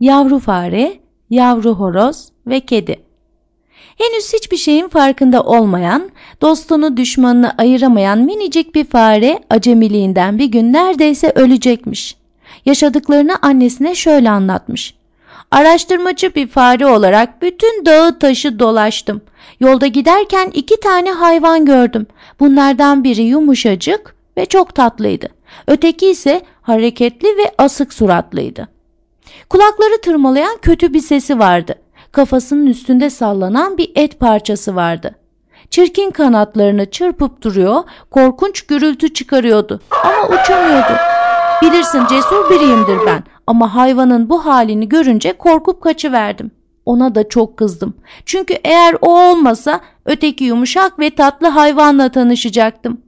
yavru fare, yavru horoz ve kedi. Henüz hiçbir şeyin farkında olmayan, dostunu düşmanını ayıramayan minicik bir fare acemiliğinden bir gün neredeyse ölecekmiş. Yaşadıklarını annesine şöyle anlatmış. Araştırmacı bir fare olarak bütün dağı taşı dolaştım. Yolda giderken iki tane hayvan gördüm. Bunlardan biri yumuşacık ve çok tatlıydı. Öteki ise hareketli ve asık suratlıydı. Kulakları tırmalayan kötü bir sesi vardı. Kafasının üstünde sallanan bir et parçası vardı. Çirkin kanatlarını çırpıp duruyor, korkunç gürültü çıkarıyordu ama uçamıyordu. Bilirsin cesur biriyimdir ben ama hayvanın bu halini görünce korkup kaçıverdim. Ona da çok kızdım. Çünkü eğer o olmasa öteki yumuşak ve tatlı hayvanla tanışacaktım.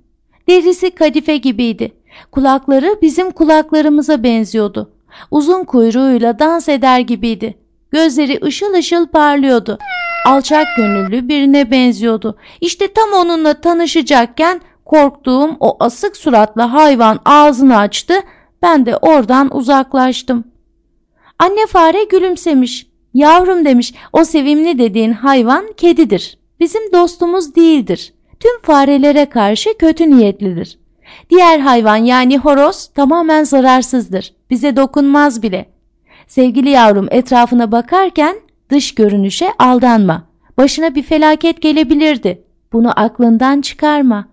Derisi kadife gibiydi. Kulakları bizim kulaklarımıza benziyordu. Uzun kuyruğuyla dans eder gibiydi. Gözleri ışıl ışıl parlıyordu. Alçak gönüllü birine benziyordu. İşte tam onunla tanışacakken korktuğum o asık suratlı hayvan ağzını açtı. Ben de oradan uzaklaştım. Anne fare gülümsemiş. Yavrum demiş o sevimli dediğin hayvan kedidir. Bizim dostumuz değildir. Tüm farelere karşı kötü niyetlidir. Diğer hayvan yani horoz tamamen zararsızdır. Bize dokunmaz bile. Sevgili yavrum etrafına bakarken dış görünüşe aldanma. Başına bir felaket gelebilirdi. Bunu aklından çıkarma.